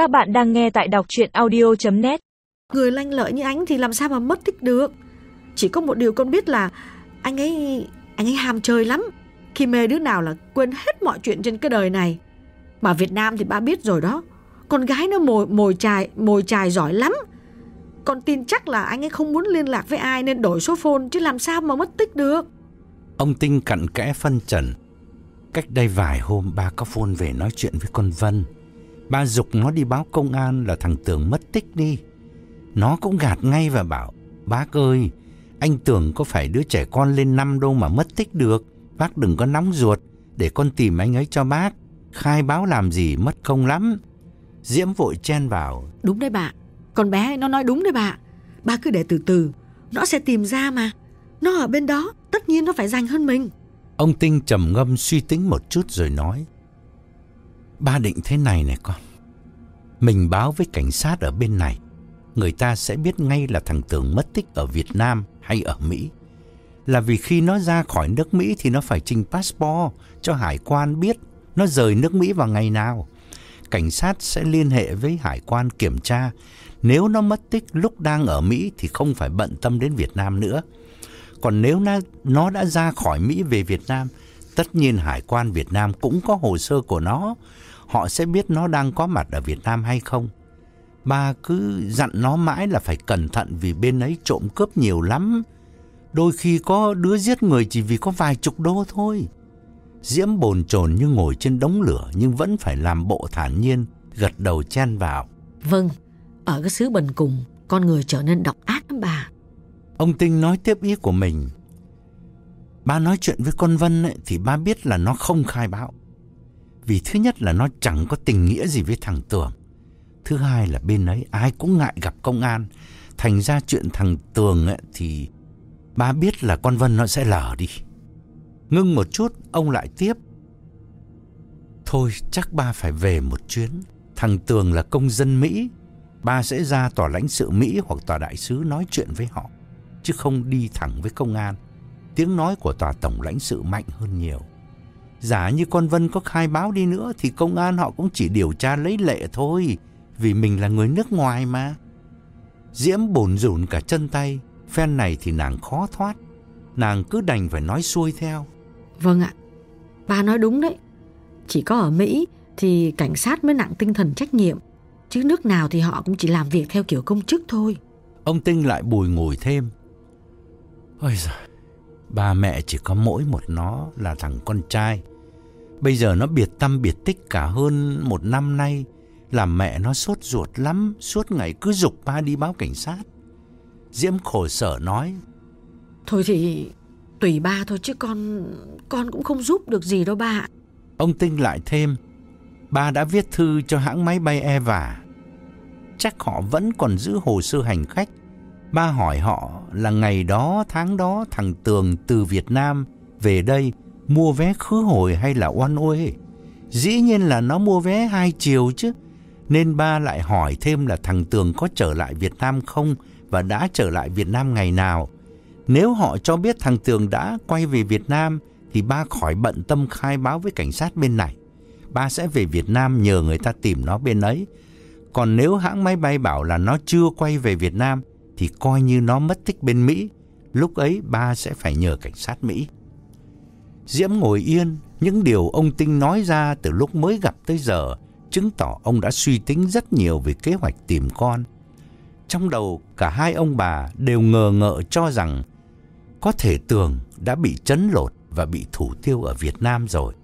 Các bạn đang nghe tại đọc chuyện audio.net Người lanh lợi như anh thì làm sao mà mất tích được? Chỉ có một điều con biết là Anh ấy anh ấy ham chơi lắm. Khi mê đứa nào là quên hết mọi chuyện trên cái đời này. Mà Việt Nam thì ba biết rồi đó. Con gái nó mồi, mồi chài Mồi chài giỏi lắm. Con tin chắc là anh ấy không muốn liên lạc với ai Nên đổi số phone chứ làm sao mà mất tích được. Ông Tinh cặn kẽ phân trần. Cách đây vài hôm ba có phone về nói chuyện với con Vân Ba dục nó đi báo công an là thằng Tường mất tích đi. Nó cũng gạt ngay và bảo Bác ơi Anh Tường có phải đứa trẻ con lên năm đâu mà mất tích được? Bác đừng có nóng ruột Để con tìm anh ấy cho bác. Khai báo làm gì mất công lắm. Diễm vội chen vào Đúng đấy bà Con bé nó nói đúng đấy bà. Bà cứ để từ từ Nó sẽ tìm ra mà. Nó ở bên đó Tất nhiên nó phải dành hơn mình. Ông Tinh trầm ngâm suy tính một chút rồi nói Ba định thế này này con mình báo với cảnh sát ở bên này. Người ta sẽ biết ngay là thằng Tường mất tích ở Việt Nam hay ở Mỹ. Là vì khi nó ra khỏi nước Mỹ thì nó phải trình passport cho hải quan biết nó rời nước Mỹ vào ngày nào. Cảnh sát sẽ liên hệ với hải quan kiểm tra. Nếu nó mất tích lúc đang ở Mỹ thì không phải bận tâm đến Việt Nam nữa. Còn nếu nó, đã ra khỏi Mỹ về Việt Nam, tất nhiên Hải quan Việt Nam cũng có hồ sơ của nó. Họ sẽ biết nó đang có mặt ở Việt Nam hay không. Ba cứ dặn nó mãi là phải cẩn thận vì bên ấy trộm cướp nhiều lắm. Đôi khi có đứa giết người chỉ vì có vài chục đô thôi. Diễm bồn chồn như ngồi trên đống lửa nhưng vẫn phải làm bộ thản nhiên, gật đầu chen vào. Vâng, ở cái xứ bần cùng, con người trở nên độc ác lắm bà. Ông Tinh nói tiếp ý của mình. Ba nói chuyện với con Vân ấy, thì ba biết là nó không khai báo. Vì thứ nhất là nó chẳng có tình nghĩa gì với thằng Tường. Thứ hai là bên ấy ai cũng ngại gặp công an. Thành ra chuyện thằng Tường ấy, thì ba biết là con Vân nó sẽ lờ đi. Ngưng một chút, ông lại tiếp. Thôi chắc ba phải về một chuyến. Thằng Tường là công dân Mỹ. Ba sẽ ra tòa lãnh sự Mỹ hoặc tòa đại sứ nói chuyện với họ chứ không đi thẳng với công an. Tiếng nói của tòa tổng lãnh sự mạnh hơn nhiều. Giả như con Vân có khai báo đi nữa thì công an họ cũng chỉ điều tra lấy lệ thôi, vì mình là người nước ngoài mà. Diễm bồn rủn cả chân tay, phen này thì nàng khó thoát. Nàng cứ đành phải nói xuôi theo. Vâng ạ, bà nói đúng đấy. Chỉ có ở Mỹ thì cảnh sát mới nặng tinh thần trách nhiệm, chứ nước nào thì họ cũng chỉ làm việc theo kiểu công chức thôi. Ông Tinh lại bùi ngùi thêm. Ôi giời, ba mẹ chỉ có mỗi một nó là thằng con trai. Bây giờ nó biệt tâm biệt tích cả hơn một năm nay, làm mẹ nó sốt ruột lắm, suốt ngày cứ dục ba đi báo cảnh sát. Diễm khổ sở nói. Thôi thì tùy ba thôi chứ con con cũng không giúp được gì đâu ba. Ông Tinh lại thêm, ba đã viết thư cho hãng máy bay Eva. Chắc họ vẫn còn giữ hồ sơ hành khách Ba hỏi họ là ngày đó, tháng đó, thằng Tường từ Việt Nam về đây mua vé khứ hồi hay là oan uê. Dĩ nhiên là nó mua vé hai chiều chứ. Nên ba lại hỏi thêm là thằng Tường có trở lại Việt Nam không và đã trở lại Việt Nam ngày nào. Nếu họ cho biết thằng Tường đã quay về Việt Nam thì ba khỏi bận tâm khai báo với cảnh sát bên này. Ba sẽ về Việt Nam nhờ người ta tìm nó bên ấy. Còn nếu hãng máy bay bảo là nó chưa quay về Việt Nam thì coi như nó mất tích bên Mỹ. Lúc ấy ba sẽ phải nhờ cảnh sát Mỹ. Diễm ngồi yên, những điều ông Tinh nói ra từ lúc mới gặp tới giờ chứng tỏ ông đã suy tính rất nhiều về kế hoạch tìm con. Trong đầu cả hai ông bà đều ngờ ngợ cho rằng có thể Tường đã bị chấn lột và bị thủ tiêu ở Việt Nam rồi.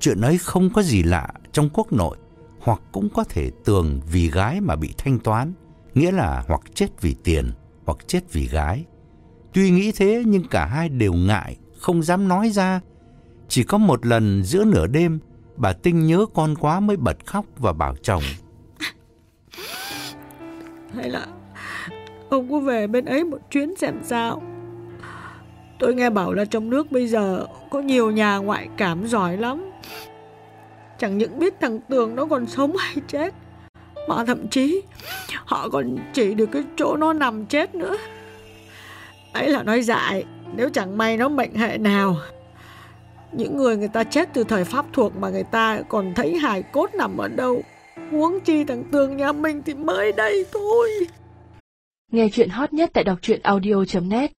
Chuyện ấy không có gì lạ trong quốc nội hoặc cũng có thể Tường vì gái mà bị thanh toán nghĩa là hoặc chết vì tiền hoặc chết vì gái. Tuy nghĩ thế nhưng cả hai đều ngại, không dám nói ra. Chỉ có một lần giữa nửa đêm, bà Tinh nhớ con quá mới bật khóc và bảo chồng. Hay là ông có về bên ấy một chuyến xem sao? Tôi nghe bảo là trong nước bây giờ có nhiều nhà ngoại cảm giỏi lắm. Chẳng những biết thằng Tường nó còn sống hay chết mà thậm chí họ còn chỉ được cái chỗ nó nằm chết nữa ấy là nói dại, nếu chẳng may nó mệnh hệ nào, những người người ta chết từ thời pháp thuộc mà người ta còn thấy hài cốt nằm ở đâu, Huống chi thằng Tường nhà mình thì mới đây thôi. Nghe chuyện hot nhất tại đọc truyện audio.net